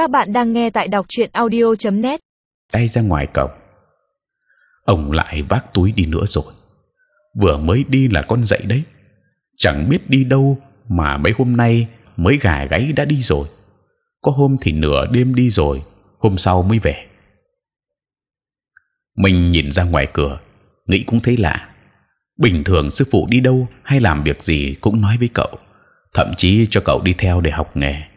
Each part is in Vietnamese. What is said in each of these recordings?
Các bạn đang nghe tại đọc truyện audio.net. tay ra ngoài cổng. Ông lại vác túi đi nữa rồi. Vừa mới đi là con dậy đấy. Chẳng biết đi đâu mà mấy hôm nay mới gà gáy đã đi rồi. Có hôm thì nửa đêm đi rồi, hôm sau mới về. Mình nhìn ra ngoài cửa, nghĩ cũng thấy lạ. Bình thường sư phụ đi đâu hay làm việc gì cũng nói với cậu, thậm chí cho cậu đi theo để học nghề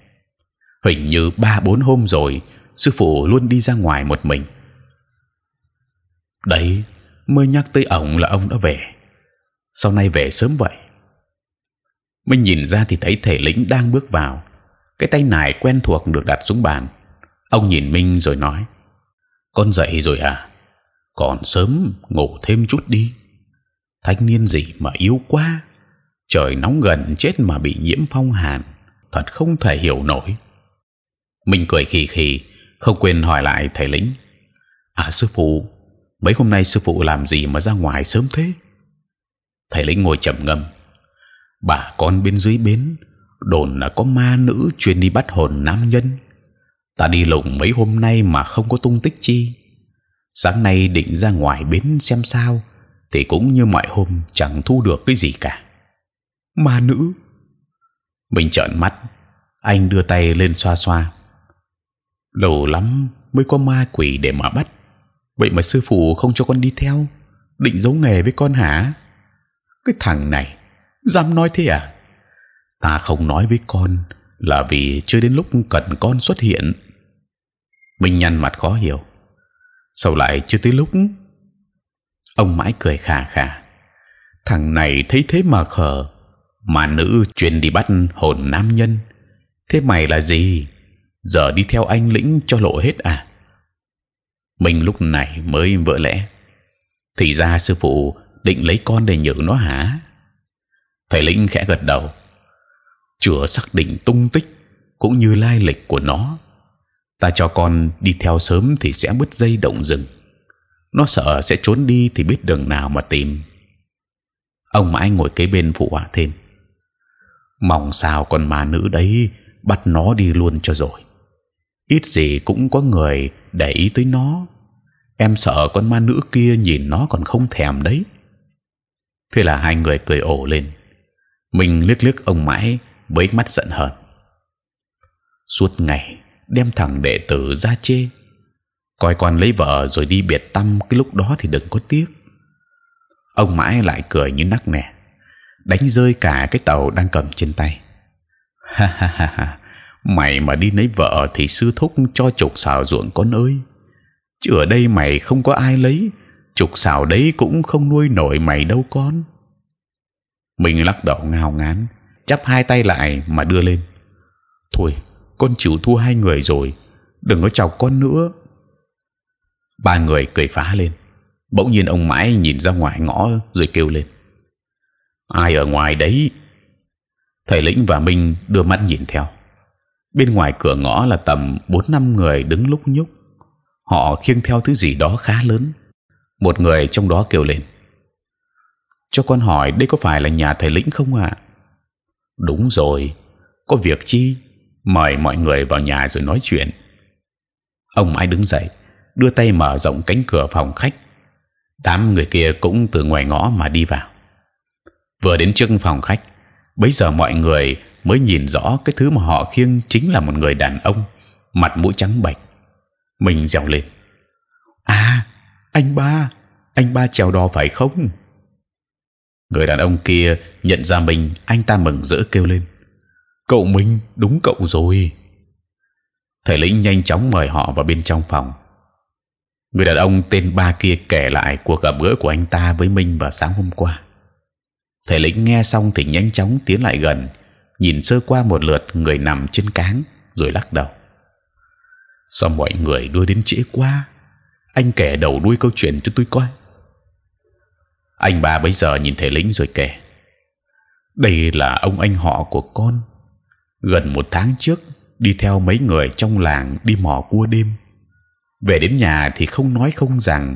hình như ba bốn hôm rồi, sư phụ luôn đi ra ngoài một mình. Đấy, mới nhắc tới ổng là ông đã về. Sau này về sớm vậy. Mình nhìn ra thì thấy thể lĩnh đang bước vào. Cái tay nải quen thuộc được đặt xuống bàn. Ông nhìn minh rồi nói, con dậy rồi à? Còn sớm ngủ thêm chút đi. Thanh niên gì mà yếu quá. Trời nóng gần chết mà bị nhiễm phong hàn. Thật không thể hiểu nổi mình cười khì khì, không quên hỏi lại thầy lĩnh. À sư phụ, mấy hôm nay sư phụ làm gì mà ra ngoài sớm thế? Thầy lĩnh ngồi trầm ngâm. Bà con bên dưới bến, đồn là có ma nữ chuyên đi bắt hồn nam nhân. Ta đi lùng mấy hôm nay mà không có tung tích chi. Sáng nay định ra ngoài bến xem sao, thì cũng như mọi hôm chẳng thu được cái gì cả. Ma nữ? Mình trợn mắt. Anh đưa tay lên xoa xoa lâu lắm mới có ma quỷ để mà bắt. Vậy mà sư phụ không cho con đi theo, định giấu nghề với con hả? Cái thằng này, dám nói thế à? Ta không nói với con là vì chưa đến lúc cần con xuất hiện. Minh nhăn mặt khó hiểu. Sau lại chưa tới lúc? Ông mãi cười khà khà. Thằng này thấy thế mà khờ. Mà nữ truyền đi bắt hồn nam nhân. Thế mày là gì? Giờ đi theo anh lĩnh cho lộ hết à? Mình lúc này mới vỡ lẽ. Thì ra sư phụ định lấy con để nhử nó hả? Thầy lĩnh khẽ gật đầu. Chưa xác định tung tích cũng như lai lịch của nó. Ta cho con đi theo sớm thì sẽ bứt dây động rừng. Nó sợ sẽ trốn đi thì biết đường nào mà tìm. Ông mãi ngồi kế bên phụ họa thêm. Mong sao con ma nữ đấy bắt nó đi luôn cho rồi ít gì cũng có người để ý tới nó. Em sợ con ma nữ kia nhìn nó còn không thèm đấy. Thế là hai người cười ồ lên. Mình liếc liếc ông mãi với mắt giận hờn. Suốt ngày đem thằng đệ tử ra chê. Coi con lấy vợ rồi đi biệt tâm, cái lúc đó thì đừng có tiếc. Ông mãi lại cười như nắc nẻ, đánh rơi cả cái tàu đang cầm trên tay. Ha ha ha ha mày mà đi lấy vợ thì sư thúc cho chục xào ruộng con ơi. Chứ ở đây mày không có ai lấy chục xào đấy cũng không nuôi nổi mày đâu con. Mình lắc đầu ngao ngán, chắp hai tay lại mà đưa lên. Thôi, con chịu thua hai người rồi, đừng có chọc con nữa. Ba người cười phá lên. Bỗng nhiên ông mãi nhìn ra ngoài ngõ rồi kêu lên. Ai ở ngoài đấy? Thầy lĩnh và minh đưa mắt nhìn theo bên ngoài cửa ngõ là tầm bốn năm người đứng lúc nhúc. Họ khiêng theo thứ gì đó khá lớn. Một người trong đó kêu lên. Cho con hỏi đây có phải là nhà thầy lĩnh không ạ? Đúng rồi, có việc chi? Mời mọi người vào nhà rồi nói chuyện. Ông mãi đứng dậy, đưa tay mở rộng cánh cửa phòng khách. Đám người kia cũng từ ngoài ngõ mà đi vào. Vừa đến trước phòng khách, bấy giờ mọi người mới nhìn rõ cái thứ mà họ khiêng chính là một người đàn ông, mặt mũi trắng bệch. Mình dèo lên. À anh ba anh ba trèo đò phải không? Người đàn ông kia nhận ra mình, anh ta mừng rỡ kêu lên. Cậu mình đúng cậu rồi. Thầy lĩnh nhanh chóng mời họ vào bên trong phòng. Người đàn ông tên ba kia kể lại cuộc gặp gỡ của anh ta với minh vào sáng hôm qua. Thầy lĩnh nghe xong thì nhanh chóng tiến lại gần nhìn sơ qua một lượt người nằm trên cáng, rồi lắc đầu. Sao mọi người đưa đến trễ quá? Anh kể đầu đuôi câu chuyện cho tôi coi. Anh ba bây giờ nhìn thấy lĩnh rồi kể. Đây là ông anh họ của con. Gần một tháng trước, đi theo mấy người trong làng đi mò cua đêm. Về đến nhà thì không nói không rằng,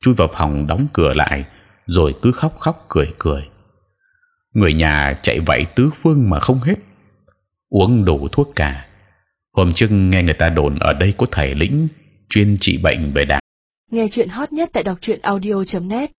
chui vào phòng đóng cửa lại, rồi cứ khóc khóc cười cười người nhà chạy vẫy tứ phương mà không hết. Uống đủ thuốc cả. Hôm trước nghe người ta đồn ở đây có thầy lĩnh chuyên trị bệnh về đàn. Nghe chuyện hot nhất tại đọc truyện audio.net